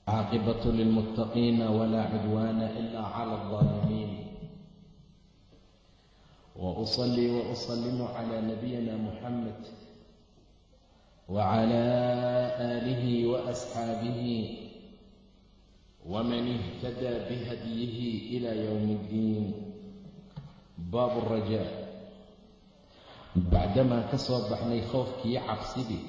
العالمين عاقبة للمتقين ولا عدوان إلا على الظالمين وأصلي وأسلم على نبينا محمد وعلى آله وأصحابه ومن اهتدى بهديه إلى يوم الدين باب الرجاء بعدما kasoo baxnay khoofkii cabsidii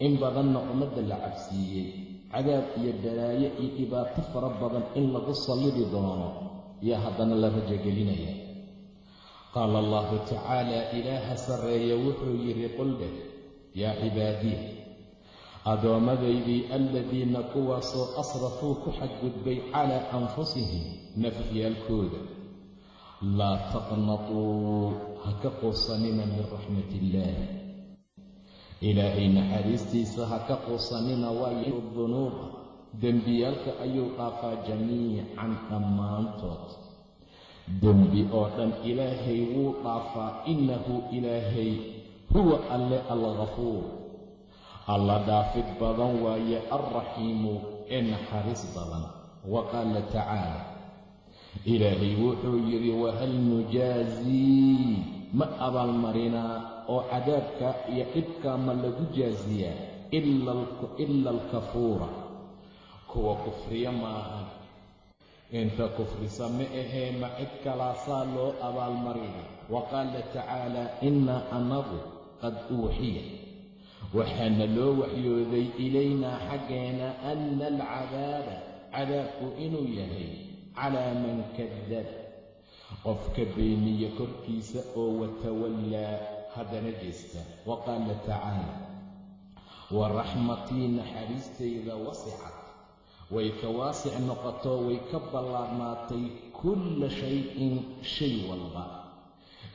in badanna ummadda la cabsiiyey cadaab iyo balaayo iyo dhibaato fara badan in lagu sallidi doono iyo haddana la rajogelinaya qaala allahu tacaala ilaaha sarreeya wuxuu yidhi quldheh yaa cibaadiya addoomadaydii alladiina kuwaasoo asrafuu ku xadgudbay calaa anfusihim nafyaalkooda laa taqnatuu ha ka quusanina min raxmat illaahi ilaahay naxariistiisa ha ka quusanina waayo dunuuba. Dembiyaalka ayuu dhaafaa jamiican dhammaantood. Dembi oo dhan ilaahay wuu dhaafaa innahu ilaahay huwa alle alghafuur. Alla dhaafid badan waaye alraxiimu ee naxariis badan wa qaala tacaala. Ilaahay wuxuu yidhi wahal nujaazii ma abaalmarinaa oo cadaabka iyo dhibkaa ma lagu jaasiyaa ila alkafuura. Kuwa kufriya maaha. Inta kufrisa ma ahee ma cid kalaasaa loo abaalmarina. Wa qaala tacaala innaa anagu qad uuxiya. Waxaana loo waxyooday ilaynaa xaggeena ana alcadaaba cadaabku inuu yahay calaa man kadab qofka beeniya korkiisa oo watawallaa haddana jeesta wa qaala tacaala wa raxmatii naxariistayda wasicat way ka waasic noqotoo way ka ballaarnaatay kulla shay-in shay walba.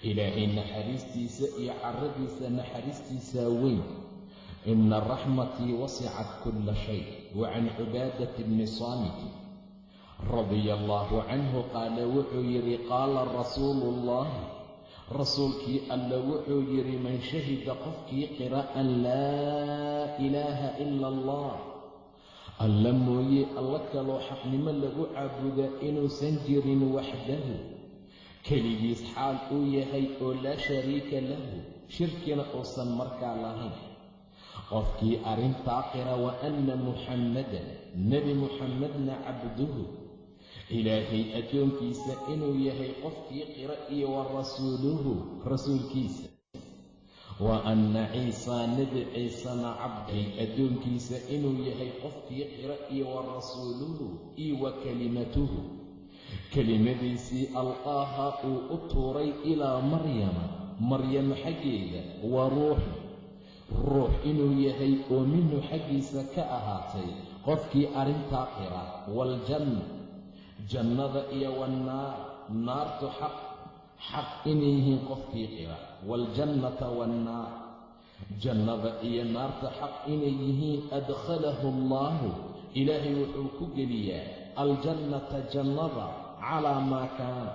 Ilaahay naxariistiisa iyo caradiisa naxariistiisaa weyn. Ina raxmatii wasicat kulla shay wa can cibaadati bni saamiti radia allaahu canhu qaala wuxuu yidhi qaala rasuulu ullahi rasuulkii alla wuxuu yidhi man shahida qofkii qira an laa ilaaha ila allah. Alla mooye alla kaloo xaqnimo lagu caabuda inuusan jirin waxdahu. Keligiis xaal uu yahay oo laa shariika lahu shirkina uusan markaa lahayn. Qofkii arrintaa qira wa anna muxammadan nebi muxammedna cabduhu ilaahay addoonkiisa inuu yahay qofkii qira iyo wa rasuuluhu rasuulkiisa. Wa anna ciisaa nebi ciisana cabday addoonkiisa inuu yahay qofkii qira iyo wa rasuuluhu iyo wa kelimatuhu kelimadiisii alqaaha uu u tuuray ilaa maryama maryamo xaggeeda wa ruuxu ruux inuu yahay oo minhu xaggiisa ka ahaatay qofkii arrintaa qira waaljanna jannada iyo wannaar. Naartu xaq xaq inay yihiin qofkii qira waaljannata waannaar jannada iyo naarta xaq inay yihiin adkhalahu allaahu. Ilaahay wuxuu ku geliyaa aljannata jannada calaa maa kaana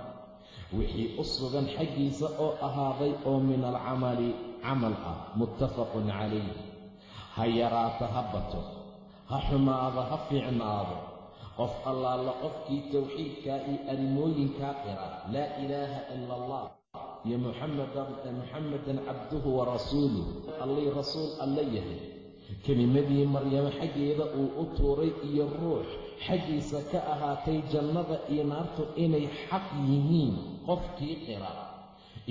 wixii u sugan xaggiisa oo ahaaday oo min alcamali camal ah. Muttafaqun calayh ha yaraata ha bato. Ha xumaado ha fiicnaado qof allaala qofkii towxiidkaa iyo arrimooyinkaa qira laa ilaaha ila allah iyo muxammadan cabduhu wa rasuuluh allay rasuul alla yahay. Kelimadii maryamo xaggeeda uu u tuuray iyo ruux xaggiisa ka ahaatay jannada iyo naartu inay xaq yihiin qofkii qira.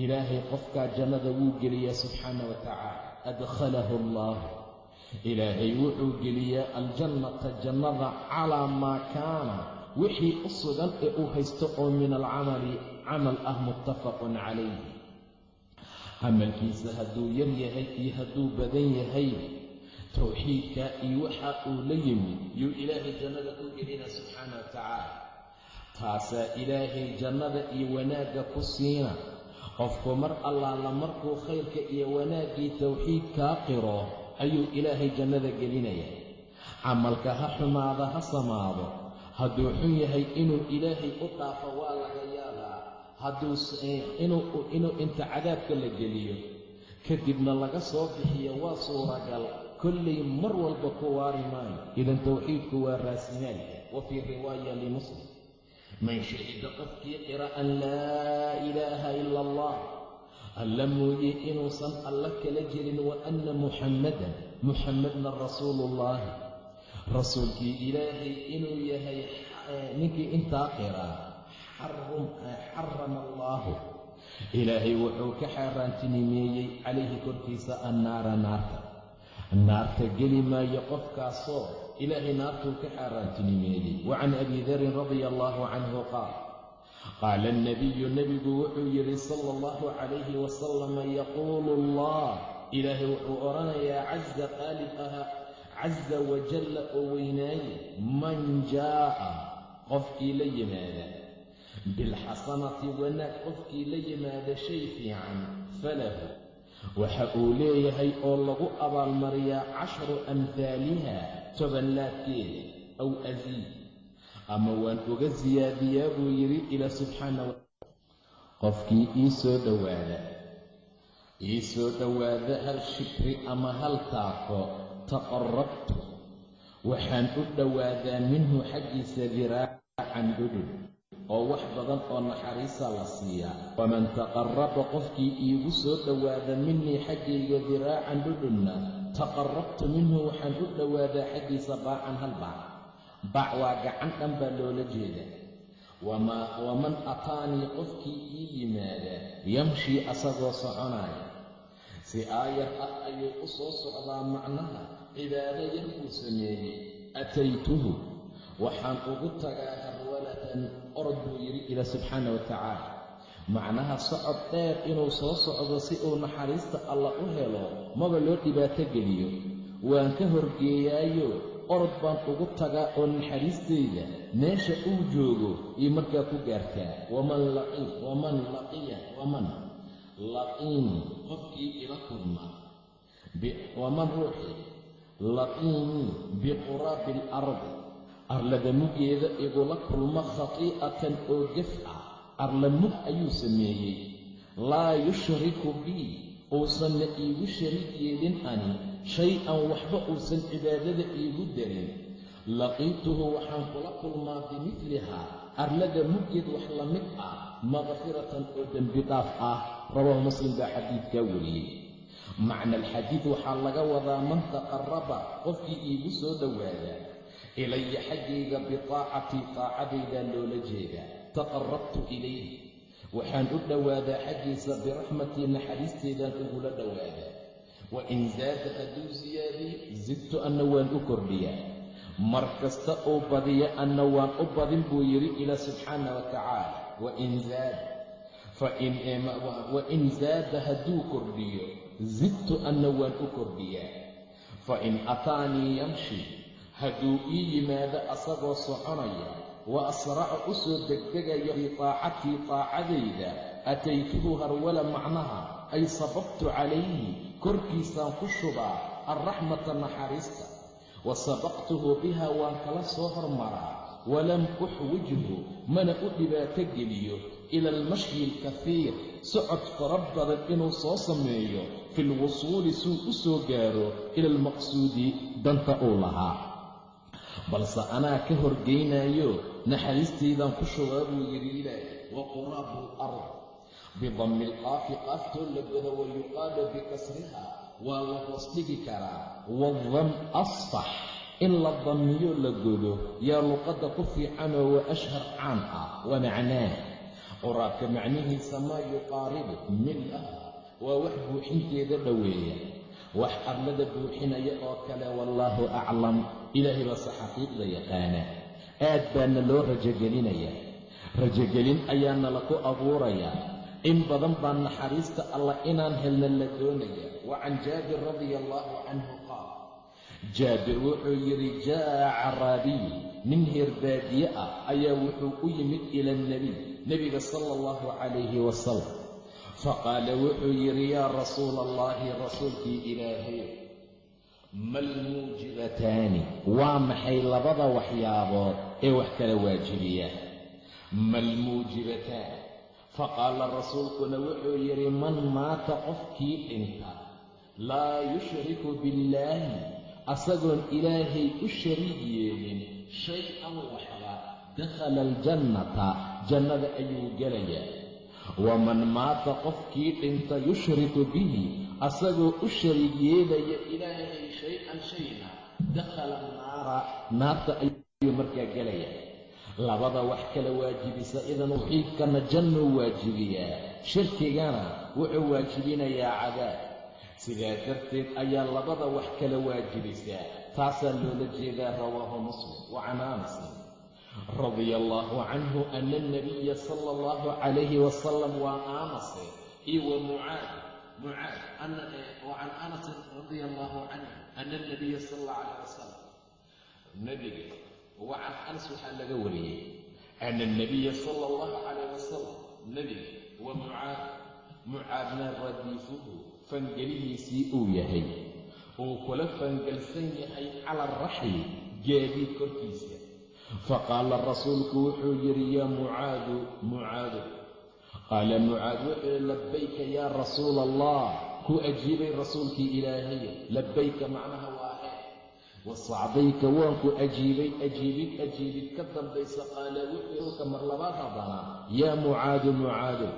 Ilaahay qofkaa jannada wuu geliyaa subxaana wa tacaala. Adkhalahu allah ilaahay wuxuu geliyaa aljannata jannada calaa maa kaana wixii u sugan ee uu haysto oo min alcamali camal ah muttafaqun calayh camalkiisa hadduu yar yahay iyo hadduu badan yahay towxiidka iyo waxa uu la yimid yuu ilaahay jannada ku gelina subxaana wa tacaala. Taasaa ilaahay jannada iyo wanaagga ku siina. Qofku mar allaala markuu khayrka iyo wanaaggii tawxiidkaa qiro ayuu ilaahay jannada gelinaya camalka ha xumaada ha samaado. Hadduu xun yahay inuu ilaahay u dhaafo waa laga yaabaa hadduu inuu inta cadaabka la geliyo kadibna laga soo bixiyo waa suuragal. Kollay mar walba ku waari maayo. Idan tawxiidku waa raasimaal wa fii riwaaya limuslim man shahida qofkii qira an laa ilaaha ila allah alla mooye inuusan alla kala jirin wa anna muxammadan muxammadna rasuuluullaahi rasuulkii ilaahay inuu yahay ninkii intaa qiraa xarama allaahu ilaahay wuxuu ka xaaraantinimeeyey calayhi korkiisa annaara naarta naarta geli maayo qofkaasoo ilaahay naartuu ka xaaraantinimeeyey wa can abi darin radia allaahu canhu qaal qaala alnabiyu nebigu wuxuu yidhi sala allahu calayhi wasalama yaquulu allah ilaahay wuxuu odhanayaa casa qaalib ahaa casa wajalla oo weynaaye man jaa'a qofkii la yimaada bilxasanati wanaag qofkii la yimaada shay fiican falahu waxa uu leeyahay oo lagu abaalmariyaa cashru amhaaliha tobanlaadkeeda aw asiid ama waan uga siyaadiyaa buu yidhi ilaa subxaana wa qofkii ii soo dhowaada ii soo dhowaada hal shibri ama hal taako taqarrabtu waxaan u dhowaadaa minhu xaggiisa diraacan dhudhud oo wax badan oo naxariisa la siiyaa waman taqarraba qofkii iigu soo dhowaada minii xaggayga diraacan dhudhunna taqarrabtu minhu waxaan u dhowaadaa xaggiisa baacan hal baac baac waa gacan dhan baa loola jeedaa waman ataanii qofkii ii yimaada yamshii asagoo soconaaya si aayar ah ayuu u soo socdaa macnaha cibaado yar buu sameeyey. Ataytuhu waxaan ugu tagaa harwalatan orod buu yidhi ilaa subxaana wa tacaala. Macnaha socod dheer inuu soo socdo si uu naxariista alla u helo maba loo dhibaato geliyo. Waan ka horgeeyaayo orod baan ugu tagaa oo naxariistayda meesha uu joogo iyo markaa ku gaartaa waman waman laqiya waman laqiini qofkii ila kulma waman ruuxi laqiinii biquraabi alardi arlada mugeeda igula kulma khatii'atan oo gef ah arla mug ayuu sameeyey. Laa yushriku bii uusanna iigu shariik yeelin ani shay-an waxba uusan cibaadada iigu darin laqiituhu waxaan kula kulmaa bimidlihaa arlada muggeed wax la mid ah makfiratan oo dembi dhaaf ah rawaahu muslim baa xadiidkaa wariyey macna alxadiid waxaa laga wadaa man taqarraba qofkii iigu soo dhowaada ilaya xaggayga bitaacatii taacadaydaa loola jeedaa taqarrabtu ilayh waxaan u dhowaadaa xaggiisa biraxmatii naxariisteedaan ugula dhowaadaa wa in zaada hadduu siyaadiy zidtu anna waan u kordhiyaa mar kasta uu badiya anna waan u badin buu yidhi ilaa subxaana wa tacaala. Wain zaada wain zaada hadduu kordhiyo zidtu anna waan u kordhiyaa fa in ataanii yamshi hadduu ii yimaado asagoo soconaya wa asraca u soo degdegaya fii taacatii taacadayda ataytuhu harwala macnaha ay sababtu calayhi korkiisaan ku shubaa alraxmata naxariista. Wa sabaqtuhu biha waan kala soo hormaraa. Walam uxwijhu mana u dhibaato geliyo. Ila almashyi alkafiir socod fara badan inuu soo sameeyo. Fi lwusuuli suu u soo gaaro ila almaqsuudi danta uu lahaa. Balse anaa ka horgaynayo naxariistaydaan ku shubaa buu yidhi ilaahi wa quraabu alard bidammi ilqaafi qaaftoo la godo wa yuqaalu bikasriha waa la hoos dhigi karaa wadam asfax in la dammiyo la godo yaa luqadda ku fiicanoo wa ashhar caan ah wa macnaah quraabka macnihiisa maa yuqaaribu milaha waa wax buuxinteeda dhoweeya wax arlada buuxinaya oo kale wallaahu aclam ilaahay baase xaqiiqda yaqaana aad baana loo rajogelinayaa rajogelin ayaana laku abuurayaa in badan baa naxariista allah inaan helna la doonaya wa can jaabir radia allaahu canhu qaal jaabir wuxuu yidhi jaa'a caraabiy nin heerbaadiye ah ayaa wuxuu u yimid ila alnebiy nebiga sala allahu calayhi wasalam faqaala wuxuu yidhi yaa rasuula allaahi rasuulkii ilaahay malmuujibataani waa maxay labada waxyaabood ee wax kala waajibiya malmuujibataan faqaala rasuulkuna wuxuu yidhi man maata qofkii dhinta laa yushriku billaahi asagoon ilaahay u shariig yeelin shay-an waxba dakhala aljannata jannada ayuu gelayaa. Waman maata qofkii dhinta yushriku bihi asagoo u shariig yeelaya ilaahay shay-an shayna dakhala naara naarta ayuu markaa gelaya labada wax kala waajibisa idan waxiidkana jannuu waajibiyaa shirkigana wuxuu waajibinayaa cadaab. Sidaa darteed ayaa labada wax kala waajibisaa taasaa loola jeedaa rawaahu muslim wa can anasin radia allaahu canhu ana alnabiya sala allahu calayhi wasalam waa aanase iyo wa mucaad mucaad wa can anasin radia allaahu canhu ana alnabiya sala allahu calayh wasalam nebiga wa can anas waxaa laga wariyey ana alnabiya sala allahu calayh wasalam nebiga wa mucaad mucaadna radiifuhu fangelihiisii uu yahay uu kula fangelsan yahay cala araxli gaadiid korkiisa faqaala rasuulku wuxuu yidhi yaa mucaadu mucaadu qaala mucaad wuxuu yidhi labbayka yaa rasuula allah kuu ajiibay rasuulkii ilaahay labbayka macnaha wasacdayka waan ku ajiibay ajiibid ajiibid. Ka dambaysa qaala wuxuuka mar labaad haddana. Yaa mucaadu mucaadu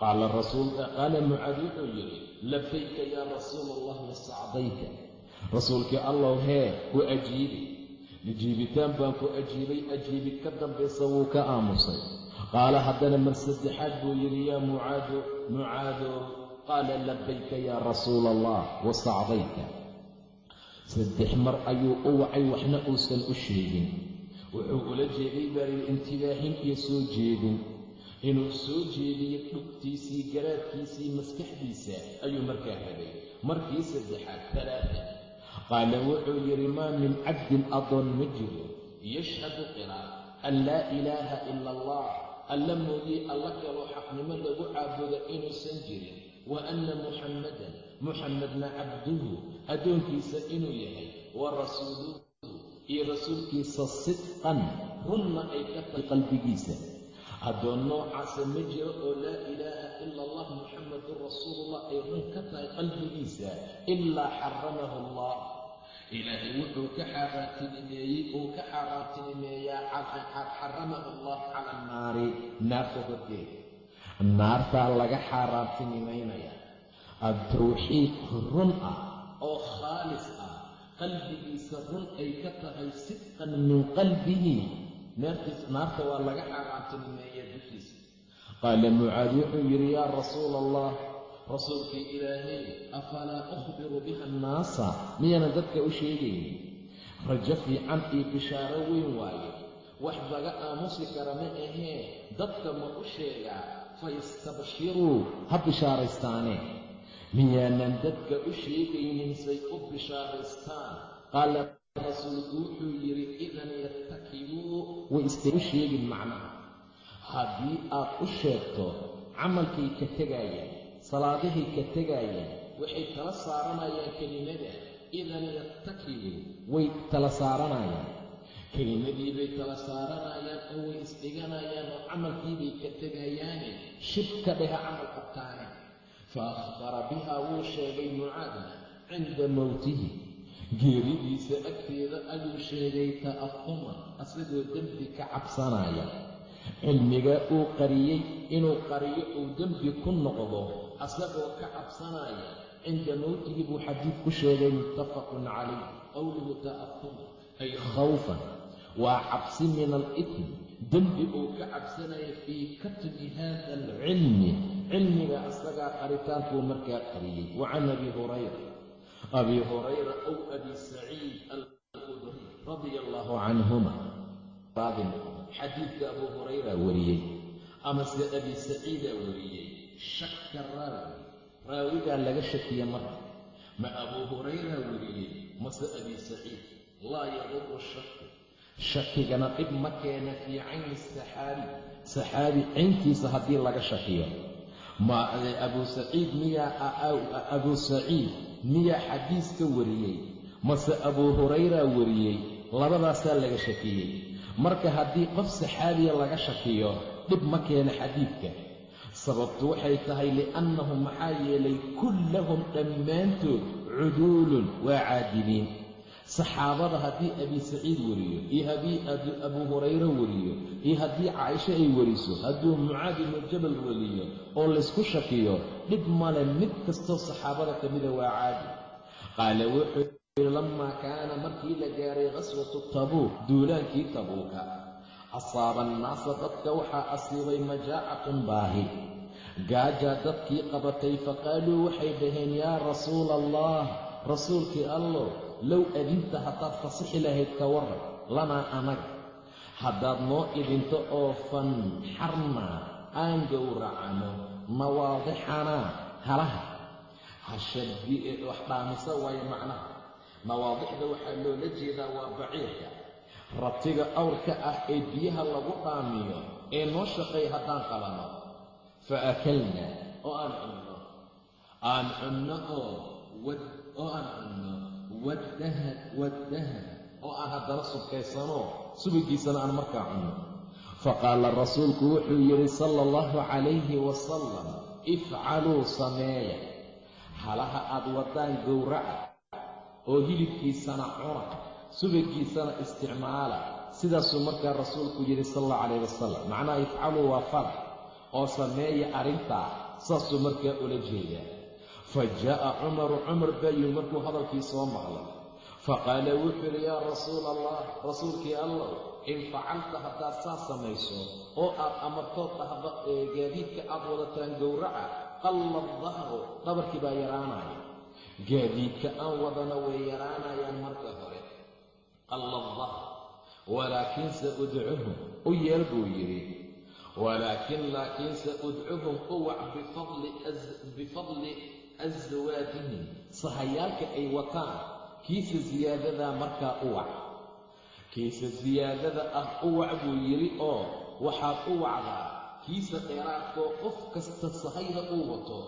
qaala qaala mucaad wuxuu yidhi labayka yaa rasuula allah wasacdayka. Rasuulkii allow hee ku ajiibay ajiibitaan baan ku ajiibay ajiibid. Ka dambaysa wuu ka aamusay. Qaala haddana mar saddexaad buu yidhi yaa mucaadu mucaado. Qaala labayka yaa rasuula allah wasacdayka saddex mar ayuu u wacay waxna uusan u sheegin. Wuxuu ula jeeday baarii intibaahin iyo soo jeedin. Inuu soo jeediyo dhugtiisii garaadkiisii maskaxdiisa ayuu markaa rabay. Markii saddexaad talaata qaala wuxuu yidhi maa min cabdin adoon ma jiro. Yashhadu qira an laa ilaaha ila allah alla mooyey alla kaloo xaqnimo lagu caabudo inuusan jirin wa anna muxammadan muxammadna cabduhu addoonkiisa inuu yahay wa rasuuluhu iyo rasuulkiisa sidqan runna ay ka tahay qalbigiisa addoon noocaasa ma jiro oo laa ilaaha ila allah muxammadun rasuulullah ay run ka tahay qalbigiisa ilaa xaramahu allah ilaahay wuxuu ka xaaraantinimeeyey uu ka xaaraantinimeeyaa xaramahu allah cala annaari naarta horteeda naartaa laga xaaraantinimaynaya adtawxiid run ah oo khaalis ah qalbigiisa run ay ka tahay sidqan min qalbihi. Naarta waa laga xaaraantinimeeya dushiisa. Qaala mucaad wuxuu yidhi yaa rasuula allah rasuulkii ilaahay afalaa ukhbiru biha annaasa? Miyaanan dadka u sheegaynin. Rajo fiican iyo bishaaro weyn waaye. Wax laga aamusi kara ma ahee. Dadka ma u sheegaa fayastabshiruu ha bishaaraystaane. Miyaanan dadka u sheegaynin say u bishaaraystaan. Qaala rasuulku wuxuu yidhi idan yattakibuu way iskagu sheegin macnaha. Haddii aad u sheegto camalkay ka tegaayaan salaadahay ka tegaayaan waxay tala saaranayaan kelimada idan yattakibuu way tala saaranayaan kelimadiibay tala saaranayaan oo way isdhiganayaan oo camalkiibay ka tegayaane shibka dheha camal qabtaane fa akhbara bihaa wuu sheegay mucaadna cinda mowtihi geeridiisa agteeda ayuu sheegay ta'ahuman asagoo dembi ka cabsanaya. Cilmigaa uu qariyey inuu qariyo uu dembi ku noqdo asagoo ka cabsanaya. Cinda mowtihi buu xadiid ku sheegay muttafaqun calayh. Qowluhu ta'ahuman ay khawfan waa cabsi min alitm dembi uu ka cabsanaya fii katmi hada alcilmi. Cilmiga asagaa qaritaankuu markaa qariyey. Wa can abi hurayra. Abi hurayra ow abi saciid alkhudri radia allaahu canhuma xadiidka abuu hurayra wariyey. Amase abi saciidaa wariyey. Shaka raawi. Raawigaa laga shakiya marka. Ma abuu hurayra wariyey mase abi saciid. Laa yaduru shaku shakigana dhib ma keena fii cayni saxaabi. Saxaabi cayntiisa haddii laga shakiyo. Ma abuu saciid miyaa abuu saciid miyaa xadiis ka wariyey mase abuu hurayra wariyey labadaasaa laga shakiyey. Marka haddii qof saxaabiya laga shakiyo dhib ma keena xadiidka. Sababtu waxay tahay li'annahum maxaa yeelay kullahum dhammaantood cuduulun waa caadiliin saxaabada haddii abi saciid wariyo iyo haddii abuu hurayre wariyo iyo haddii caaisho ay wariso hadduu mucaad ibnu jabal wariyo oo laysku shakiyo dhib male mid kastoo saxaabada ka mida waa caadi. Qaala wuxuu yidhi lamaa kaana markii la gaaray qaswatu tabuuk duulaankii tabuuka asaaba annaasa dadka waxaa asiibay majaacatun baahi. Gaajaa dadkii qabatay faqaaluu waxay dhaheen yaa rasuula allah rasuulkii allow low adinta haddaad fasixi lahayd ka waran lanaa anaga. Haddaad noo idinto oo fanxarnaa aan gowracano nawaadixanaa halaha. Hashadbi wax dhaamisa waayo macnaha. Nawaadixda waxaa loola jeedaa waa baciirka. Rabtiga awrka ah ee biyaha lagu dhaamiyo ee noo shaqeey haddaan qabanno fa akalna oo aan cunno. Aan cunno oo oo aan cunno waddahab oo aan haddana subkaysanoo subagiisana aan markaa cunno. Faqaala rasuulku wuxuu yidhi sala allahu calayhi wasalam ifcaluu sameeya. Halaha aad waddaan gowraca oo hilibkiisana cuna subagiisana isticmaala. Sidaasuu markaa rasuulku yidhi sala allahu calayh wasalam macnaha ifcaluu waa farax oo sameeya arrintaa saasuu markaa ula jeedaa fa jaa'a cumaru cumar baa yimi markuu hadalkii soo maqlay faqaala wuxuu yidhi yaa rasuula allah rasuulkii allah in facalta haddaad saa samayso oo aad amartood dhahda gaadiidka aad wadataan gowraca qalla dahru dhabarkii baa yaraanaya gaadiidka aan wadana way yaraanayaan marka hore qalla dahr walaakiinse udcuhum u yeel buu yidhi walaakin laakiinse udcuhum u wac bifadli aswaadihim sahayaalka ay wataan kiisa siyaadadaa markaa u wac kiisa siyaadada ah u wac buu yidhi oo waxaad wacdaa kiisa dheeraadkoo qof kasta sahayda uu wato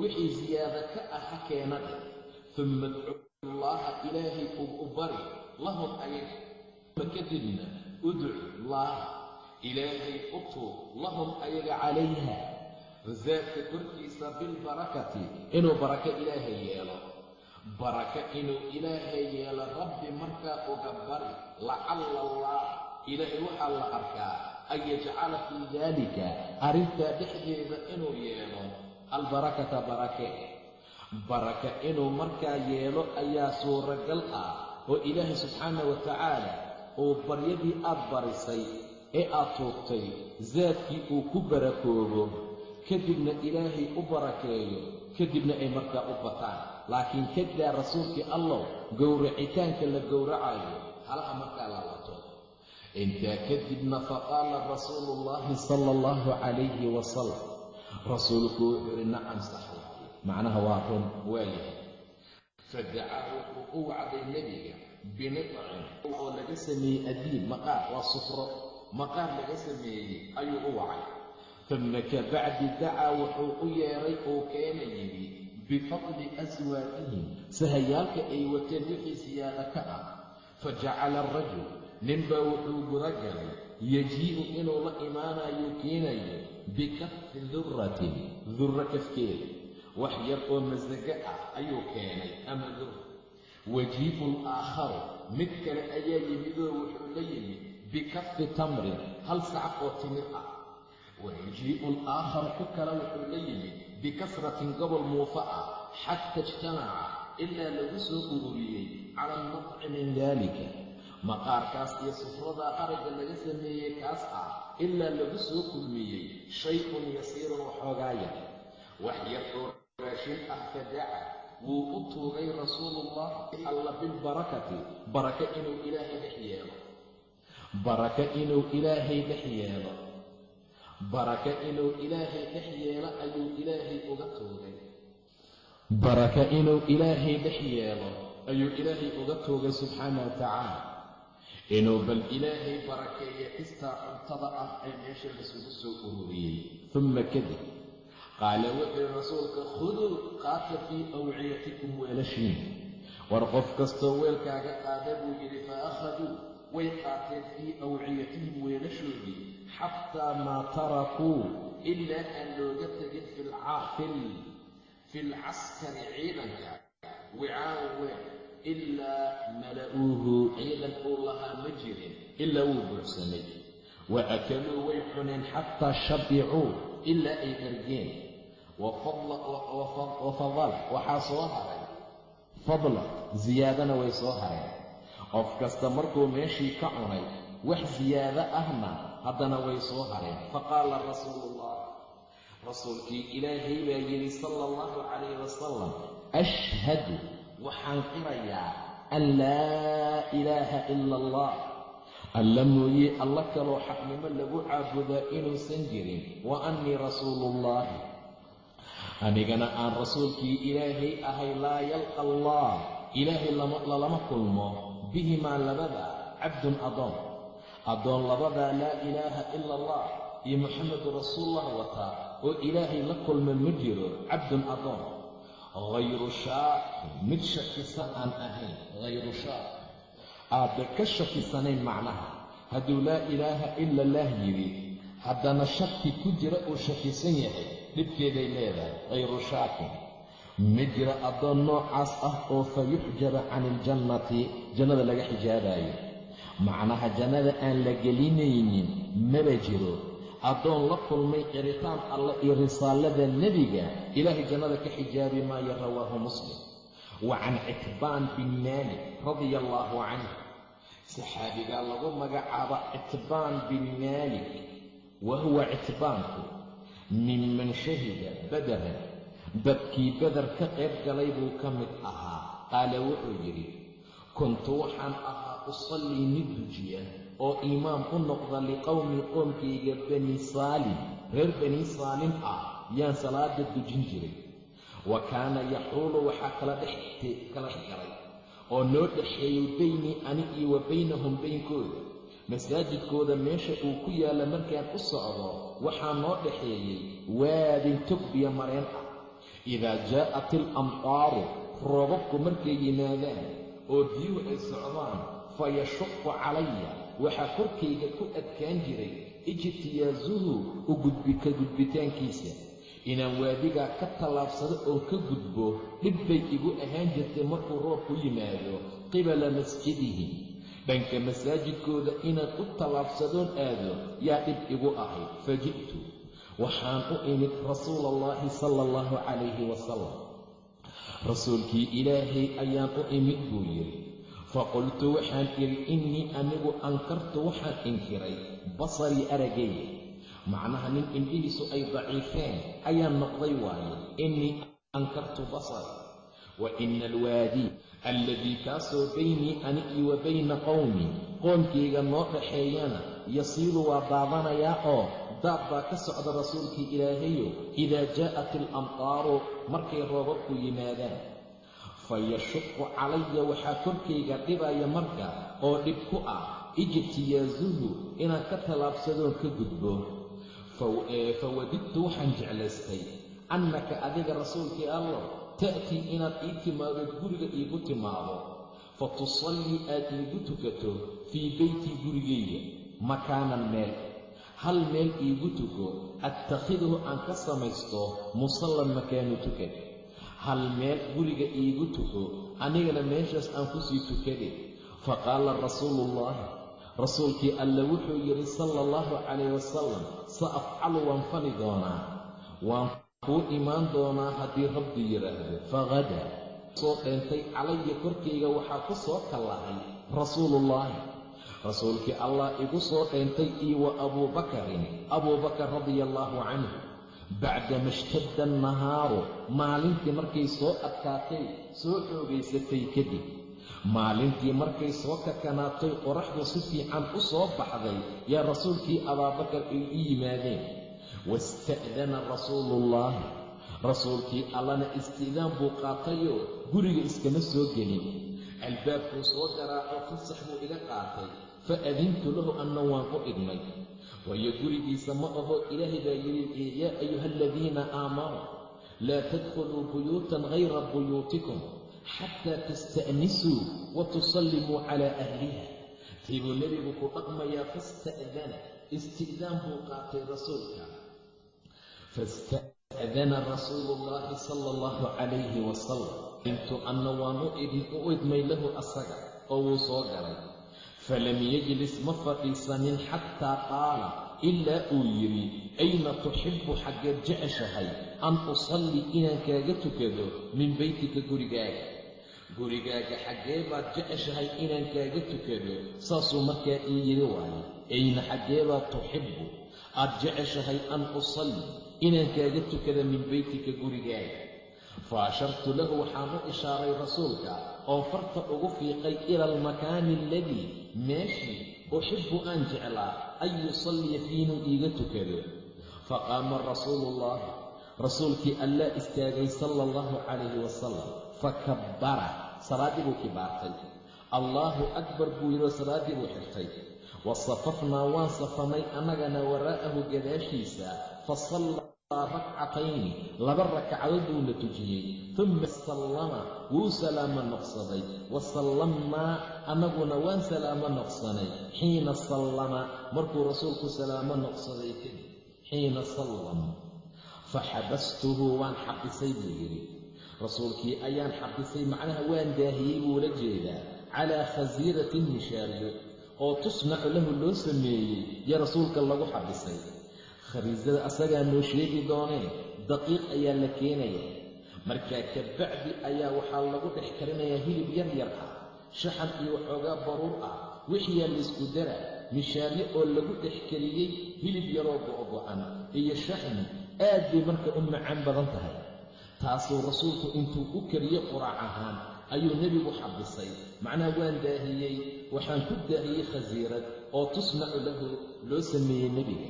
wixii siyaada ka ah ha keenade tumma adcu llaaha ilaahay u bari lahum ayaga kadibna udcu llaaha ilaahay u tuub lahum ayaga calayha rasaadka korkiisa bilbarakati inuu barako ilaahay yeelo. Baraka inuu ilaahay yeelo rabbi markaa uga bari lacalla allah ilaahay waxaa la arkaa an yajcala fii daalika arrintaa dhexdeeda inuu yeelo. Albarakata barake. Baraka inuu markaa yeelo ayaa suuragal ah oo ilaahay subxaana wa tacaala uu baryadii aad barisay ee aad tuugtay saadkii uu ku barakoobo kadibna ilaahay u barakeeyo kadibna ay markaa u bataan. Laakiin kadaa rasuulkii allow gowracitaanka la gowracayo halaha markaa la intaa kadibna faqaala rasuulu ullaahi sala allahu calayhi wasalam rasuulku wuxuu yidhi nacam saxwa macnaha waa run waayahay fadacaa wuxuu u wacday nebiga binicin oo laga sameeyey adiin maqaar waa sufro. Maqaar laga sameeyey ayuu u wacay tuma ka bacdi dacaa wuxuu u yeedhay uu keena yidhi bifadli aswaadihim sahayaalka ay wateen wixii siyaada ka ah. Fa jacala arajul ninbaa wuxuu guda galay yajii'u inuu la imaanayuu keenayo bikaffi durratin durro kafkeeda wax yar oo masago ah ayuu keenay ama dur wajii'u alaakharu mid kale ayaa yimidoo wuxuu la yimid bikaffi tamrin hal sac oo timir ah wayajii'u alaakharu ku kale wuxuu la yimid bikasratin gobol muufa ah xata ijtamaca ilaa lagu soo ururiyey cala alnadci min daalika maqaarkaas iyo sufradaa aragga laga sameeyey kaas ah ilaa lagu soo kulmiyey shay-un yasiirun waxoogaa yar wax yar oo raashin ah fadaca wuu u tuugay rasuulullah alla bilbarakati baraka inuu ilaahay dhex yeelo baraka inuu ilaahay dhex yeelo baraka inuu ilaahay dhex yeelo ayuu ilaahay uga tuugay baraka inuu ilaahay dhex yeelo ayuu ilaahay uga toogay subxaana wa tacaala. Inuu bal ilaahay barakeeya istaa cuntada ah ay meesha lasugu soo ururiyey. Uma kadib qaala wuxuu rasuulka khuduu qaata fii awciyatikum weelashiin war qof kastoo weelkaaga qaada buu yidhi fa akhaduu way qaateen fii awciyatihim weelashoodii xataa maa tarakuu ilaa aan looga tegin fi lcaskari ciidanka wicaan weel ilaa mala'uuhu ciidan uu lahaa ma jirin ilaa wuu buuxsamay wa akaluu way cuneen xataa shabicuu ilaa ay dhargeen wa fadala waxaa soo haray fadla ziyaadana way soo hareen qof kasta markuu meeshii ka cunay wax siyaado ahna haddana way soo hareen. Faqaala rasuuluullah rasuulkii ilaahay baa yidhi sala allahu calayh wasalam ashhadu waxaan qirayaa an laa ilaaha ila allah alla mooye alla kaloo xaqnimo lagu caabudaa inuusan jirin. Wa annii rasuuluullahi anigana aan rasuulkii ilaahay ahay laa yalqa allah. Ilaahay lalama kulmo. Bihimaa labada cabdun adoon addoon labadaa laa ilaaha ila allah iyo muxamedu rasuulullah wataa oo ilaahay la kulma ma jiro cabdun adoon hayru shaakin mid shakisan aan ahayn hayru shaak aadda ka shakisanayn macnaha hadduu laa ilaaha ila allaah yidhi haddana shaki ku jira uu shakisan yahay dhibkeeday leedahay hayru shaakin ma jira addoon noocaas ah oo fa yuxjaba can iljannati jannada laga xijaabayo macnaha jannada aan la gelinaynin maba jiro. Addoon la kulmay qiritaan alla iyo risaalada nebiga ilaahay jannada ka xijaabi maayo rawaahu muslim. Wa can citbaan bin maalik radia allaahu canh saxaabigaa lagu magacaaba citbaan bin maalik wa huwa citbaanku minman shahida badaran dadkii beder ka qayb galay buu ka mid ahaa. Qaala wuxuu yidhi kuntu waxaan ahaa usallii mid dujiya oo imaam u noqda liqowmi qoomkayga bani saalim reer bani saalim ah yaan salaada dujin jiray. Wa kaana yaxuulu waxaa kala dhexkala galay oo noo dhexeeyey beynii ani iyo wa baynahum baynkooda. Masaajidkooda meesha uu ku yaalla markaan u socdo waxaa noo dhexeeyey waadin tog biyo mareen ah. Idaa jaa'at ilamtaaru roobabku markay yimaadaan oo biyuhu ay socdaan fa yashuqu calaya waxaa korkayga ku adkaan jiray ijtiyaasuhu u gudbika gudbitaankiisa. Inaan waadigaa ka tallaabsado oo ka gudbo dhib bay igu ahaan jirtay markuu roobku yimaado qibala masjidihi. Dhanka masaajidkooda inaan u tallaabsadoon aado yaa dhib igu ahayd fa ji'tu. Waxaan u imid rasuula allaahi sala allahu calayhi wasalam rasuulkii ilaahay ayaan u imid buu yidhi faqultu waxaan idhi innii anigu ankartu waxaan inkiray basarii aragayga macnaha nin indhihiisu ay daciifeen ayaan noqday waaye innii ankartu basari wa ina alwaadi alladii kaasoo baynii ani iyo wa bayna qowmii qoomkayga noo dhaxeeyana yasiilu waa daadanayaa oo daad baa ka socda rasuulkii ilaahayo idaa jaa'at ilamtaaru markay roobabku yimaadaan fa yashuqu calaya waxaa korkayga dhibaya marka oo dhib ku ah ijtiyaasuhu inaan ka tallaabsadoon ka gudbo. Fa wadidtu waxaan jeclaystay annaka adiga rasuulkii allah ta'tii inaad ii timaadood guriga iigu timaado. Fa tusallii aad iigu tukato fii beytii gurigayga makaanan meel. Hal meel iigu tuko attakhiduhu aan ka samaysto musallan makaanu tukad hal meel guriga iigu tuko anigana meeshaas aan ku sii tukade fa qaala rasuuluullaahi rasuulkii alla wuxuu yidhi sala allahu calayh wasalam sa afcalu waan fali doonaa waan kuu imaan doonaa haddii rabbi yidhaahdo. Faqada soo dheentay calaya korkayga waxaa ku soo kallahay rasuuluullaahi rasuulkii allah igu soo dheentay iyo wa abuubakarin abuubakar radia allaahu canhu bacdama ishtadda annahaaru maalintii markay soo adkaatay soo xoogaysatay kadib maalintii markay soo kakanaatay qoraxdu si fiican u soo baxday yaa rasuulkii abaabakar ay u yimaadeen. Wasta'dana rasuuluullaahi rasuulkii allana isti'daan buu qaatayoo guriga iskama soo gelin. Albaabkuu soo garaaco fasax buu iga qaatay. Fa adintu lahu anna waan u idmay waayo gurigiisa ma aho ilaahay baa yidhi yaa ayuha aladiina aamanuu laa tadkhuluu buyuutan hayra buyuutikum xataa tasta'nisuu wa tusallimuu calaa ahliha. Tii buu nebigu ku dhaqmayaa fasta'dana isti'daan buu qaatay rasuulka. Fasta'dana rasuulu ullaahi sala allahu calayhi wasalam intu anna waan u idmay lahu asaga oo wuu soo galay falam yajlis ma fadhiisanin xataa qaala ilaa uu yidhi ayna tuxibbu xaggeed jeceshahay an usallii inaan kaaga tukado min beytika gurigaaga gurigaaga xaggee baad jeceshahay inaan kaaga tukado saasuu markaa ii yidhi waaye ayna xaggee baad tuxibbu aad jeceshahay an usalli inaan kaaga tukada min beytika gurigaaga fa ashartu lahu waxaan u ishaaray rasuulka oo farta ugu fiiqay ila almakaani aladii meeshii uxibbu aan jeclaa an yusalliya fii inuu iiga tukado. Faqaama rasuuluullahi rasuulkii allaa istaagay sala allahu calayhi wasalam fakabbara salaaddii buu kibaartay. Allaahu akbar buu yidhi oo salaaddii buu xirtay. Wa safafnaa waan safanay annagana waraa'ahu gadaashiisa fa sallaa rakcatayni laba rakcadood buuna tujiyey. Tumma sallama wuu salaamo noqsaday. Wa sallamnaa annaguna waan salaamo noqsanay. Xiina sallama markuu rasuulku salaamo noqsaday kadib xiina sallam. Fa xabastuhu waan xabisay buu yidhi. Rasuulkii ayaan xabisay macnaha waan daahiyey buu la jeedaa. Calaa khasiiratin mishaaryo oo tusnacu lahu loo sameeyey yo rasuulka lagu xabisay khariisada asagaa noo sheegi doonee daqiiq ayaa la keenayaa markaa kabacdi ayaa waxaa lagu dhex karinayaa hilib yar yar ah shaxan iyo waxoogaa baruur ah wixiyaa laysku dara mishaaryo oo lagu dhex kariyey hilib yaroo go'go'an iyo shaxni aad bay marka u macaan badan tahay. Taasuu rasuulku intuu u kariyey quraac ahaan ayuu nebigu xabisay. Macnaha waan daahiyey waxaan ku daahiyey khasiirad oo tusnacu lahu loo sameeyey nebiga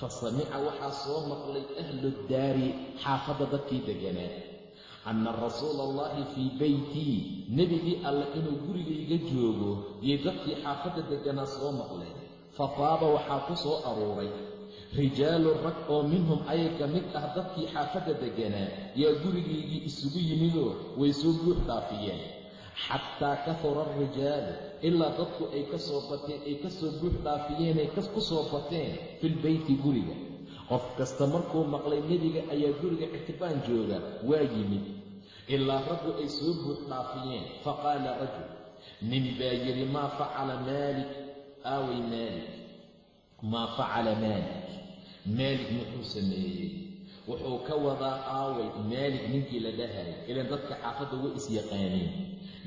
fa samica waxaa soo maqlay ahludaari xaafadda dadkii degganaa anna rasuula allahi fii beytii nebigii alle inuu gurigayga joogo yay dadkii xaafadda degganaa soo maqleen fa taaba waxaa ku soo aruuray rijaalu rag oo minhum ayay ka mid ah dadkii xaafadda degganaa yaa gurigaygii isugu yimidoo way soo buux dhaafiyeen xataa kahura arijaalu ilaa dadku ay ka soo bateen ay ka soo buux dhaafiyeenay ku soo bateen filbeyti guriga qof kasta markuu maqlay nebiga ayaa guriga ictibaan jooga waa yimid ilaa raggu ay soo buux dhaafiyeen faqaala rajul nin baa yidhi maa facala maalik aaway maalik maa facala maalik maalik muxuu sameeyey wuxuu ka wadaa aaway maalik ninkii la dhahay ilaan dadka xaafadda way isyaqaaneen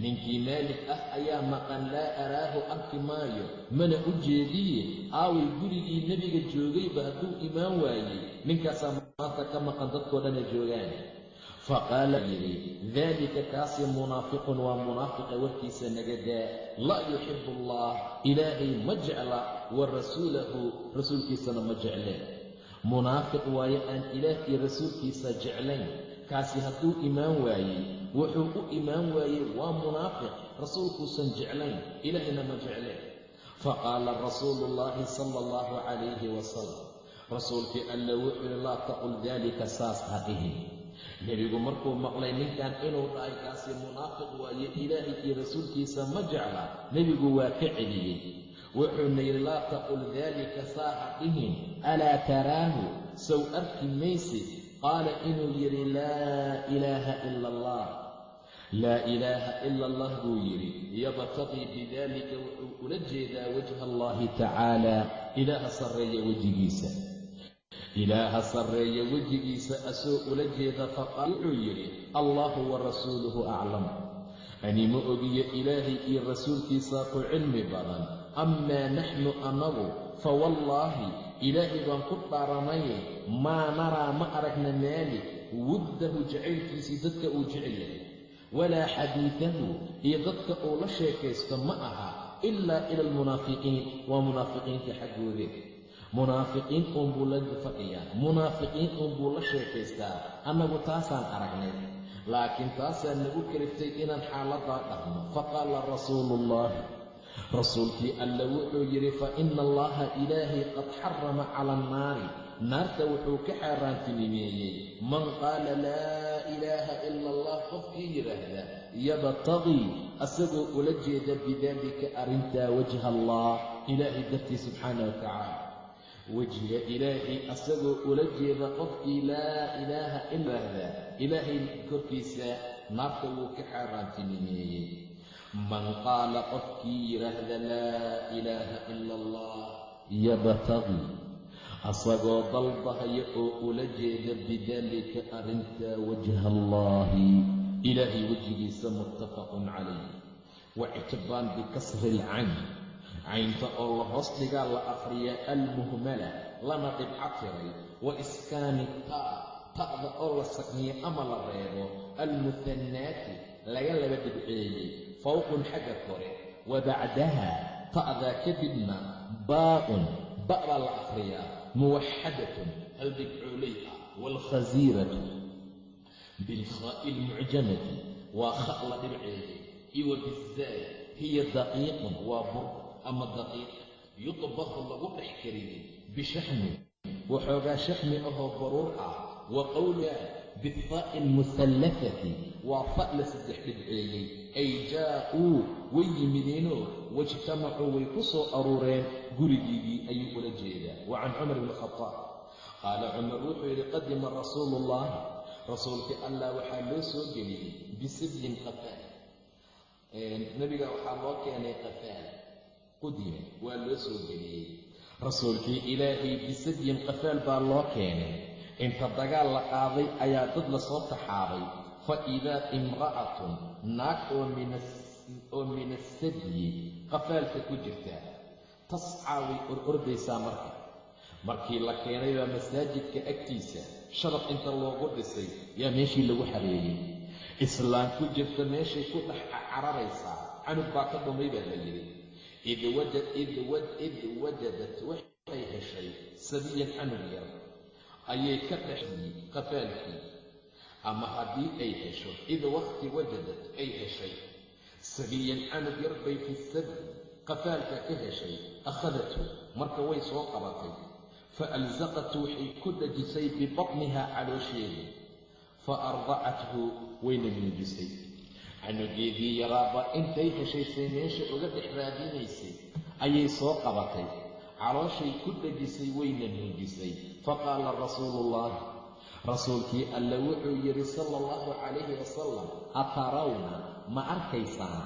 ninkii maalik ah ayaa maqan laa araahu arki maayo mana u jeediye? Aaway gurigii nebiga joogayba hadduu imaan waayey. Ninkaasaa maanta ka maqan dadkoo dhana joogaan. Faqaala yidhi daalika kaasi munaafiqun waa munaafiqa warkiisa nagadaa laa yuxibu allah ilaahay ma jecla wa rasuulahu rasuulkiisana ma jecleen munaafiq waayo aan ilaah iyo rasuulkiisa jeclayn. Kaasi hadduu imaan waayey wuxuu u imaan waayey waa munaafiq rasuulkuusan jeclayn ilaahayna ma jecleen. Faqaala rasuulu ullaahi sala allahu calayhi wasalam rasuulkii alla wuxuu yihi laa taqul daalika saas ha dhihin nebigu markuu maqlay ninkan inuu dhahay kaasi munaafiq waayo ilaahay iyo rasuulkiisa ma jecla nebigu waa ka celiyey wuxuuna yidhi laa taqul daalika saa ha dhihin alaa taraahu sow arki maysid qaala inuu yidhi laa ilaaha ila allah. Laa ilaaha ila allah buu yidhi. Yabtaqii bidaalika wuxuu ula jeedaa wajha allahi tacaala ilaaha sarreeya wejigiisa. Ilaaha sarreeya wejigiisa asoo ula jeeda faqaal wuxuu yidhi allahu wa rasuuluhu aclam. Ani ma ogiyo ilaahay iyo rasuulkiisaa ku cilmi badan amaa naxnu annagu fa wallaahi ilaahay baan ku dhaaranaye maa naraa ma aragna maalik wuddahu jacaylkiisii dadka uu jecel yahay walaa xadiidahu iyo dadka uu la sheekaysto ma aha ilaa ila almunaafiqiin waa munaafiqiinta xaggooda munaafiqiin uunbuu la fadhiyaa munaafiqiin uunbuu la sheekaystaa annagu taasaan aragnay laakiin taasaa nagu keliftay inaan xaaladaa dhahno faqaala rasuulu ullahi rasuulkii alla wuxuu yidhi fa ina allaha ilaahay qad xarama cala annaari. Naarta wuxuu ka xaaraantinimeeyey man qaala laa ilaaha ila allah qofkii yidhaahda yabtaqii asagoo ula jeeda bidaalika arrintaa wajha allah ilaahay dartii subxaana wa tacaala. Wejiga ilaahay asagoo ula jeeda qofkii laa ilaaha ilaahda ilaahay korkiisa naarta wuu ka xaaraantinimeeyey man qaala qofkii yidhaahda laa ilaaha ila allah yabtaqii asagoo dalbahaya oo ula jeeda bidaalika arrintaa wajha allaahi ilaahay wejigiisa muttafaqun calayh waictibaan bikasri ilcayn caynta oo la hoos dhigaa la akhriyaa almuhmala lana dhibco tiray wa iskaani taa ta'da oo la sakniyo ama la reebo almuhannaati laga laba dhibceeyey fawqun xagga kore wa bacdaha ta'daa kadibna baa'un ba' baa la akhriyaa muwaxadatun hal dhibcooley ah waalkhasiiratu bilkhaa'i ilmucjamati waa kha la dhibceeyey iyo wa bizaay hiya daqiiqun waa bur ama daqiiq yudbahu lagu dhex kariyey bishaxmin waxoogaa shaxmi ahoo baruur ah wa qowliha biaa'i almuhallafati waa fa la saddex dhibceeyey ay jaa'uu way yimideenoo waijtamacuu way ku soo aruureen gurigiigii ayuu ula jeedaa wa can cumar bni khadaab qaala cumar wuxuu yidhi qadima rasuulu ullahi rasuulkii allah waxaa loo soo geliyey bisibyin qafaal nebiga waxaa loo keenay qafaal qudima waa loo soo geliyey rasuulkii ilaahay bisabyin qafaal baa loo keenay inta dagaal la qaaday ayaa dad la soo taxaabay. Fa idaa imra'atun naag oo min asadyi qafaalka ku jirta. Tascaa way or ordaysaa marka. Markii la keenay baa masaajidka agtiisa sharaf inta loogu dhisay yaa meeshii lagu xareeyey. Islaam ku jirta meeshay ku dhex cararaysaa canug baa ka dhumay baa la yidhi. Id wajadat waxay heshay sabiyan canug yar ayay ka dhexdii qafaalkii ama haddii ay hesho id wakhti wajadad ay heshay. Sabiyan canug yar bay fi sabi qafaalka ka heshay akhadathu marka way soo qabatay. Fa alsaqatu waxay ku dhajisay bibatnihaa caloosheeda. Fa ardacathu wayna nuujisay canugeedii yaraaba intay heshaysay meesha uga dhex raadinaysay ayay soo qabatay calooshay ku dhejisay wayna nuujisay faqaala rasuuluullaahi rasuulkii alle wuxuu yidhi sala allahu calayhi wasalam atarawna ma arkaysaan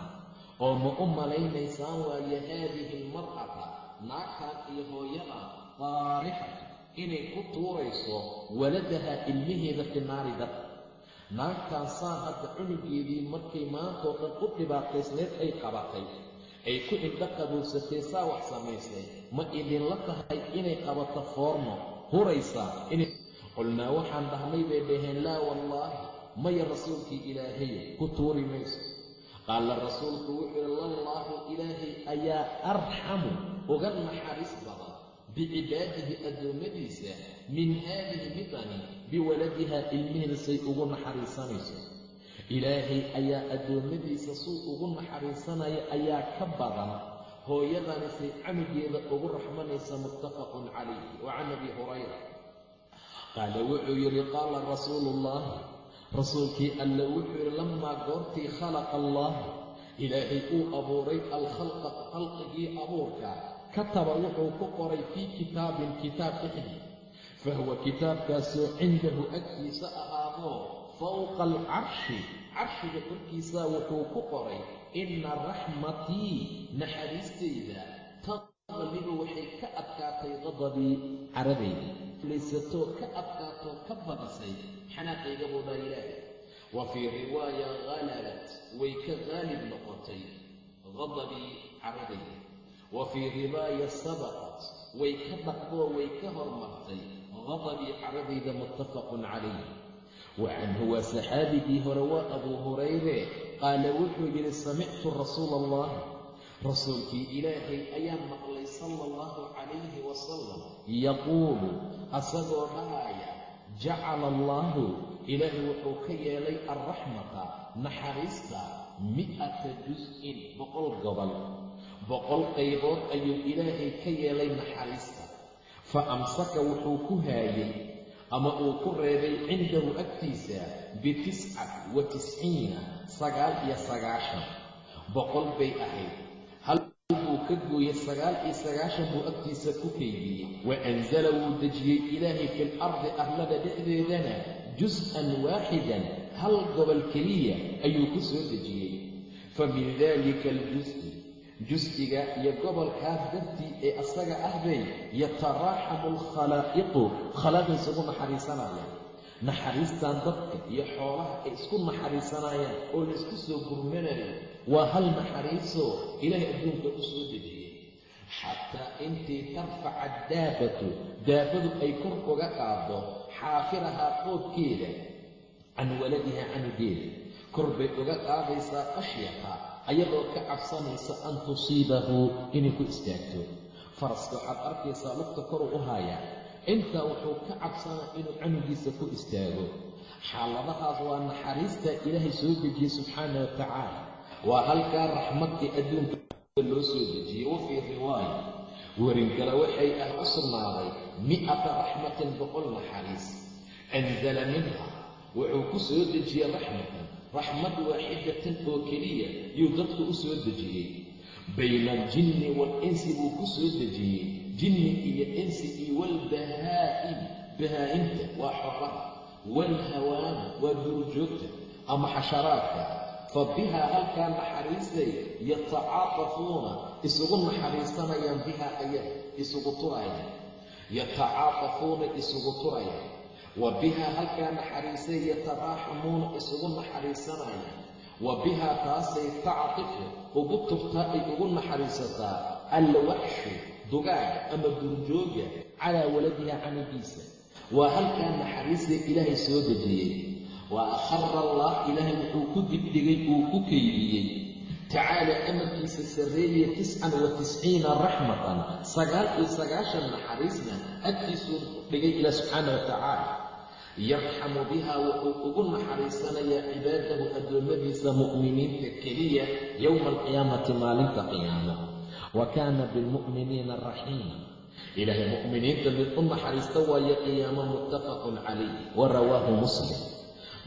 oo ma u malaynaysaan waayo haadihi almar'ata naagtan iyo hooyada daarixat inay ku tuurayso waladaha ilmaheeda fi naari dab naagtaan hadda cunugeedii markay maantoo dhan u dhibaataysneed ay qabatay ay ku indho qabuusatay saa wax samaysay ma idinla tahay inay qabato foorno huraysaa inay qulnaa waxaan dhahnay bay dhaheen laa wallaahi maya rasuulkii ilaahayo ku tuuri mayso. Qaala rasuulku wuxuu yihi lallaahu ilaahay ayaa arxamu uga naxariis badan bicibaadihi addoommadiisa min haadihi midani biwaladiha ilmihiisay ugu naxariisanayso ilaahay ayaa addoommadiisa suu ugu naxariisanaya ayaa ka badan. Hooyadanisay canugeeda ugu raxmanaysa muttafaqun calayh wa can abi hurayra qaala wuxuu yidhi qaala rasuulu ullahi rasuulkii alle wuxuu yidhi lamaa goortii khalaqa allah ilaahay uu abuuray alkhalqa khalqigii abuurka. Kataba wuxuu ku qoray fii kitaabin kitaab dhexdii fahuwa kitaabkaasoo cindahu agtiisa ahaadoo fowqa alcarshi carshiga korkiisa wuxuu ku qoray inna raxmatii naxariistayda. Taqlibu waxay ka adkaatay qadabii caradayda. Laysatoo ka adkaatoo ka badisay xanaaqayga buu dhaa ilaahay. Wa fii riwaaya halabat way ka haalib noqotay qadabii caradayda. Wa fii riwaaya sabaqat way ka dhaqdoo way ka hormartay qadabii caradayda muttafaqun calayh wa canhu waa saxaabigii hore waa abuu hurayre qaala wuxuu yidhi samictu rasuula allahi rasuulkii ilaahay ayaan maqlay sala allahu calayhi wasalam yaquulu asagoo dhahaaya jacala allaahu ilaahay wuxuu ka yeelay alraxmata naxariista mi'ata jus-in boqol gobol boqol qaybood ayuu ilaahay ka yeelay naxariista fa amsaka wuxuu ku haayey ama uu ku reebay cindahu agtiisa bitiscat wa tisciina sagaal iyo sagaashan. Boqol bay ahayd. Hal buu ka gooyey sagaal iyo sagaashan buu agtiisa ku kaydiyey. Wa anzala wuu dejiyey ilaahay fil ardi arlada dhexdeedana jus-an waaxidan hal gobol keliya ayuu ku soo dejiyey. Fa min daalika aljus-i jus-iga iyo gobolkaas dartii ee asaga ah bay yataraaxamu alkhalaa'iqu khalaaqa isugu naxariisanayaan. Naxariistan dadka iyo xoolaha ay isku naxariisanayaan oo laysku soo gurmanayo waa hal naxariisoo ilaahay adduunka u soo dejiyey. Xataa intii tarfaca daabatu daabadu ay kor uga qaado xaafirahaa qoobkeeda can waladiha canugeeda kor bay uga qaadaysaa qashyata ayadoo ka cabsanaysa an tusiibahu inay ku istaagto. Faraska waxaad arkaysaa lugta koruu u haayaa intaa wuxuu ka cabsanaa inuu canugiisa ku istaago. Xaaladahaas waa naxariista ilaahay soo dejiyey subxaana wa tacaala. Waa halkaa raxmadkii adduunka loo soo dejiyey wa fii riwaaya. Werin kale waxay ah u sugnaaday mi'ata raxmatin boqol naxariis. Anzala minha wuxuu ku soo dejiyey raxmatan raxmad waaxidatan oo keliya yuu dadku u soo dejiyey. Bayna aljinni waalinsi buu ku soo dejiyey. Jinni iyo insi iyo walbahaa'im bahaa'imta waa xoolaha waalhawaana waa duurjoogta ama xasharaadka. Fa bihaa halkaa naxariistay yatacaatafuuna isugu naxariisanayaan bihaa ayaga isugu turayaan yatacaatafuuna isugu turayaan wa bihaa halkaa naxariistay yataraaxamuuna isugu naxariisanayaan wa bihaa taasay tactifu ugu tuftaa ay ugu naxariisataa alwaxshu dugaaga ama duurjooga calaa waladiha canugiisa waa halkaa naxariista ilaahay soo dejiyey wa akhara allah ilaahay wuxuu ku dibdhigay uu ku kaydiyey. Tacaala amarkiisa sarreeyaya tiscan wa tisciina raxmatan. Sagaal iyo sagaashan naxariisna agtiisuu dhigay ilaah subxaana wa tacaala yarxamu biha wuxuu ugu naxariisanayaa cibaadahu addoommadiisa mu'miniinta keliya yowma alqiyaamati maalinta qiyaamo. Wa kaana bilmu'miniina raxiima. Ilaahay mu'miniinta mid u naxariista waayo qiyaamo muttafaqun calayh wa rawaahu muslim.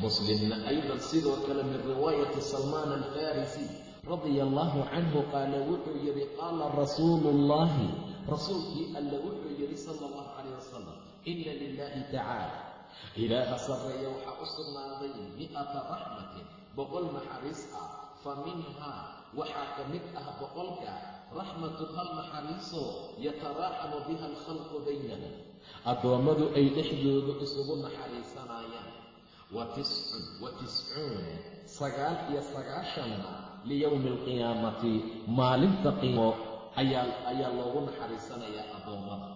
Muslimna aydan sidoo kale min riwaayati salmaan alfarisi radia allahu canhu qaala wuxuu yidhi qaala rasuulu ullahi rasuulkii alla wuxuu yidhi sala allahu calayh wasalam ina lilahi tacaala ilaaha sarreeya waxaa u sugnaaday mi'ata raxmatin boqol naxariis ah. Fa minhaa waxaa ka mid ah boqolka raxmatun hal naxariisoo yataraaxamu biha alkhalqu baynahum addoommadu ay dhexdooda isugu naxariisanayaan. Wa tiscuun sagaal iyo sagaashanna liyowmi alqiyaamati maalinta qiimo ayaa loogu naxariisanayaa addoommada.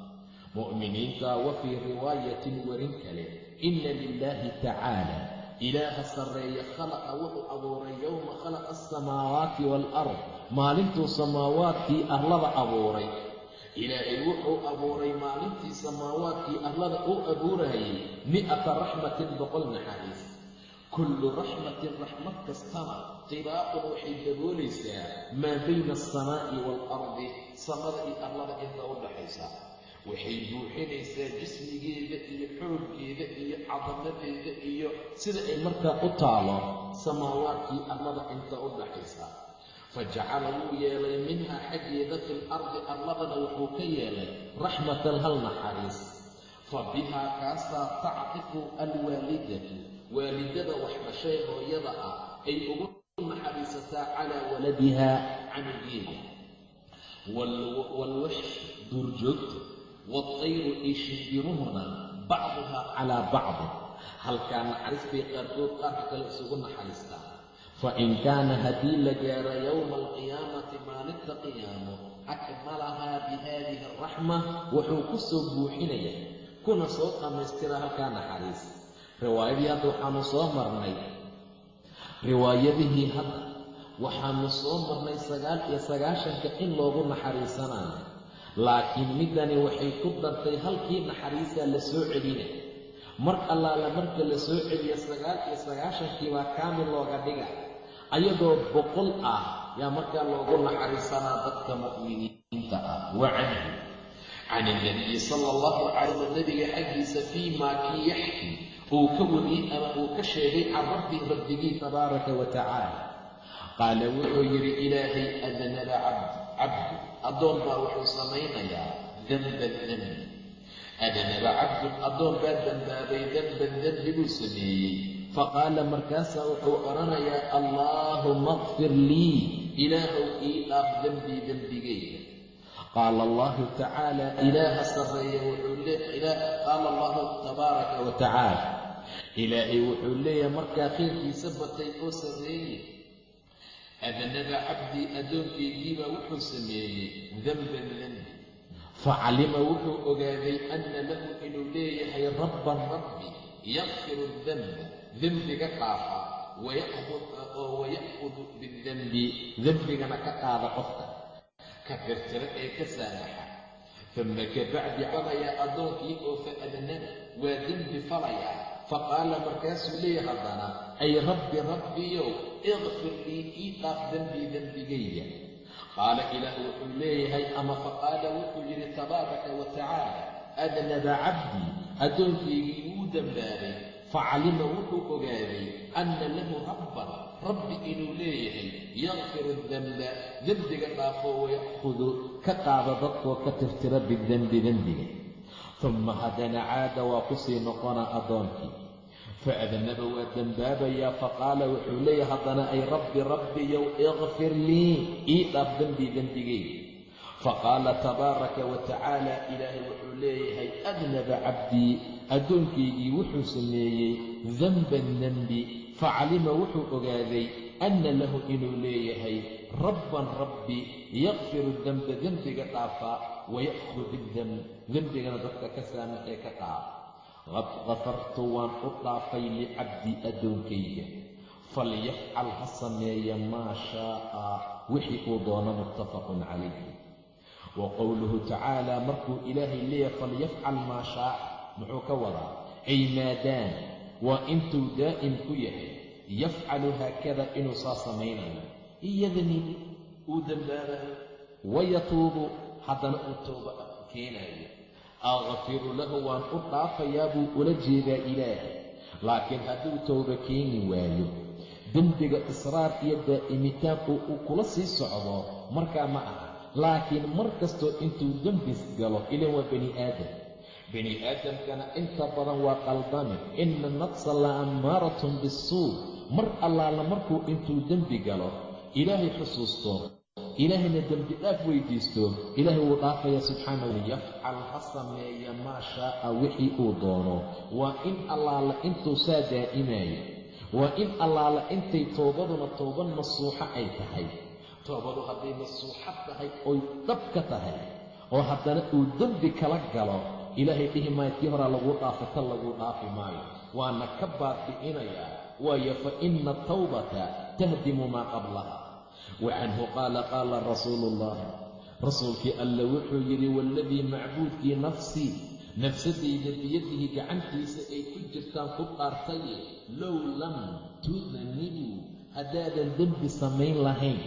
Mu'miniinta wa fii riwaayatin werin kale inna lilaahi tacaala ilaaha sarreeye khalaqa wuxuu abuuray yowma khalaqa alsamaawaati waalard maalintuu samaawaadkii arlada abuuray ilaahay wuxuu abuuray maalintii samaawaadkii arlada uu abuurayay mi'ata raxmatin boqol naxariis kullu raxmatin raxmad kastana qibaaqun waxay daboolaysaa maa bayna alsamaa'i waalardi samada iyo arlada inta u dhaxaysa waxay buuxinaysaa jismigeeda iyo xooggeeda iyo cadamadeeda iyo sida ay markaa u taalo samaawaadkii arlada inta u dhaxaysa fa jacala wuu yeelay minhaa xaggeeda fil ardi arladana wuxuu ka yeelay raxmatan hal naxariis fa bihaa kaasaa tactifu alwaalidatu waalidada wax dhashay hooyada ah ay ugu naxariisataa calaa waladiha canugeeda waalwaxsh duurjoogta waatayru iyo shimbiruhuna bacduhaa calaa bacdi halkaa naxariistay qaarkood qaarka kale isugu naxariistaa fa in kaana haddii la gaaro yowma alqiyaamati maalinta qiyaamo akmalahaa bi haadihi araxma wuxuu ku soo buuxinayaa kuna soo dhammaystira halkaa naxariis riwaayadii hadda waxaanu soo marnay riwaayadihii hadda waxaanu soo marnay sagaal iyo sagaashanka in loogu naxariisanayo laakiin middani waxay ku dartay halkii naxariisaa la soo celinay mar allaala marka la soo celiya sagaal iyo sagaashankii baa kaamil looga dhiga. Ayadoo boqol ah yaa markaa loogu naxariisanaa dadka mu'miniinta ah. Wa canhu can ilnabiyi sala allahu calay nabiga xaggiisa fii maa kii yaxki. Uu ka wariyey ama uu ka sheegay can rabbi rabbigii tabaaraka wa tacaala. Qaala wuxuu yidhi ilaahay adanaba cabdu addoon baa wuxuu samaynayaa danban dembi adanaba cabdun addoon baa dembaabay denban dembi buu sameeyey. Faqaala markaasaa wuxuu odhanayaa allaahuma akfir lii ilaahow ii dhaaf dembii dembigayga qaala allahu tacaala ilaaha sarreeya wuxuu qaala allahu tabaaraka wa tacaala. Ilaahay wuxuu leeyahay markaa khayrkiisa batay oo sarreeye adanaba cabdii addoonkaygii wuxuu sameeyey denban dembi facalima wuxuu ogaaday anna lahu inuu leeyahay rabban rabbi yakfiru danba dembiga dhaafa oo waya'hudu bidenbi dembigana ka qaada qofka. Ka tirtira ee ka saamaxa uma kabacdi canayaa addoonkii oo fa adnaba waa dembi falayaa faqaala markaasuu leeyahay haddana ay rabbi rabbiyow ikfir lii ii dhaaf dembii dembigayga qaala ilaah wuxuu leeyahay ama faqaala wuxuu yidhi tabaaraka wa tacaala adnaba cabdii addoonkaygii wuu dembaabay facalima wuxuu ogaaday anna lahu rabban rabbi inuu leeyahay yakfiru demba dembiga dhaafo waya'hudu ka qaada dadkoo ka tirtira bidenbi dembiga uma haddana caada waa ku sii noqonaa addoonkii faadnaba waa dembaabayaa faqaala wuxuu leeyahay haddana ay rabbi rabbiyow ikfir lii ii dhaaf dembii dembigayga faqaala tabaaraka wa tacaala ilaahay wuxuu leeyahay adnaba cabdii addoonkaygii wuxuu sameeyey denban dembi facalima wuxuu ogaaday anna lahu inuu leeyahay rabban rabbi yakfiru demba dembiga dhaafa waya'khud iddem dembigana dadka ka saamaxee ka qaada qad kafartu waan u dhaafay licabdii addoonkayga falyafcal ha sameeya maa shaa'a. Wixii uu doono muttafaqun calayhi. Wa qowluhu tacaala markuu ilaahay leeyahay falyafcal maa shaa'a muxuu ka wadaa ay maadaan waa intuu daa'im ku yahay. Yafcalu haakada inuu saa samaynayo. Iyadani uu dembaabayo wayatuubu haddana uu tooba keenayo akfiru lahu waan u dhaafayaa buu ula jeedaa ilaahay. Laakiin hadduu tooba keeni waayo dembiga israar iyo daa'imitaan uu kula sii socdo markaa ma aha. Laakiin mar kastoo intuu dembis galo ilan waa bani aadam. Bani aadamkana inta badan waa qaldami ina nafsa la ammaaratun mar allaala markuu intuu dembi galo ilaahay xusuusto ilaahayna dembi dhaaf weydiisto ilaahay wuu dhaafaya subxaanahu yafcal ha sameeya maa shaa'a wixii uu doono. Waa in allaala intuu saa daa'imayo waa in allaala intay toobaduna tooba nasuuxo ay tahay. Toobadu hadday nasuuxo tahay oy dhab ka tahay oo haddana uu dembi kala galo ilaahay dhihi maayo tii horaa laguu dhaafay tan laguu dhaafi maayo. Waana ka baabi'inayaa waayo fa ina atawbata tahdimu maa qablaha wa canhu qaala qaala rasuulu ullah rasuulkii alle wuxuu yidhi waaladii macbuudkii nafsii nafsadayda biyadihi gacantiisa ay ku jirtaan ku dhaartaye low lam tudnibuu haddaadan dembi samayn lahayn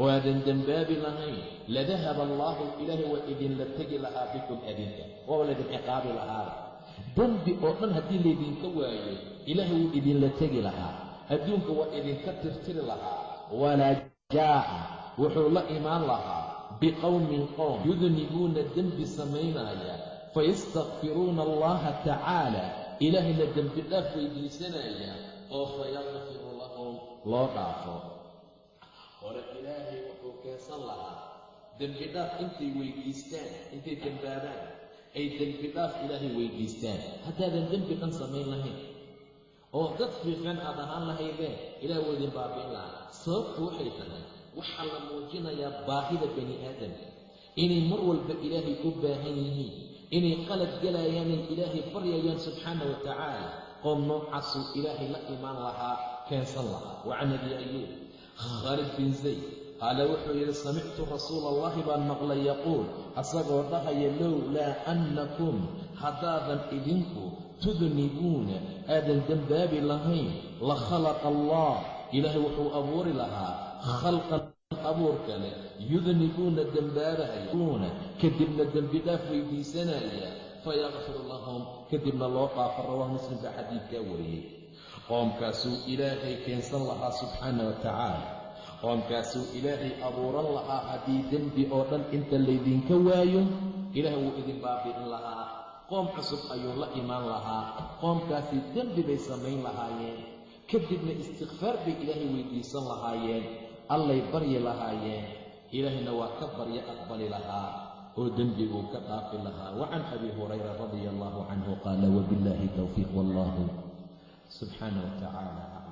oo aadan dembaabi lahayn ladahaba allaahu ilaahay waa idinla tegi lahaa bikum adinka waaba laydin ciqaabi lahaada dembi oo dhan haddii laydinka waayo ilaahay wuu idinla tegi lahaa adduunka waa idinka tirtiri lahaa jaa'a wuxuu la imaan lahaa biqowmin qowm yudnibuuna dembi samaynaaya fayastakfiruuna allaha tacaala ilaahayna dembi dhaaf weydiisanaya oo fayakfiru lahum loo dhaafo. Hore ilaahay wuxuu keensan lahaa dembi dhaaf intay weydiistaan intay dembaabaan ay dembi dhaaf ilaahay weydiistaan. Haddaadan dembi dhan samayn lahayn oo dad fiiqan aad ahaan lahaydeen ilaah waa idin baabi'in lahaa sababtu waxay tahay waxaa la muujinayaa baahida bani aadamka inay mar walba ilaahay u baahan yihiin inay qalad galayaanay ilaahay baryayaan subxaana wa tacaala qoom noocaasuu ilaahay la imaan lahaa keensan lahaa. Wa abi ayuub khaalid bin zayd qaala wuxuu yidhi samictu rasuula allahi baan maqlay yaquul asagoo dhahaya lowlaa annakum haddaadan idinku tudnibuuna aadan dembaabi lahayn la khalaqa allah ilaahay wuxuu abuuri lahaa khalqan abuur kale. Yudnibuuna dembaabahayauna kadibna dembi dhaaf weydiisanaya. Fayakfiru lahum kadibna loo dhaafo rawah muslim baa xadiidkaa wariyey. Qoomkaasuu ilaahay keensan lahaa subxaana wa tacaala. Qoomkaasuu ilaahay abuuran lahaa haddii dembi oo dhan inta laydinka waayo ilaahay wuu idin baabi'in lahaa. Qoom cusub ayuu la imaan lahaa. Qoomkaasi dembi bay samayn lahaayeen kadibna istikfaar bay ilaahay weydiisan lahaayeen allay baryi lahaayeen ilaahayna waa ka baryo aqbali lahaa oo dembiguu ka dhaafi lahaa. Wa can abi hurayra radia allahu canhu qaala wabillaahi towfiiq wallahu subxaana wa tacaala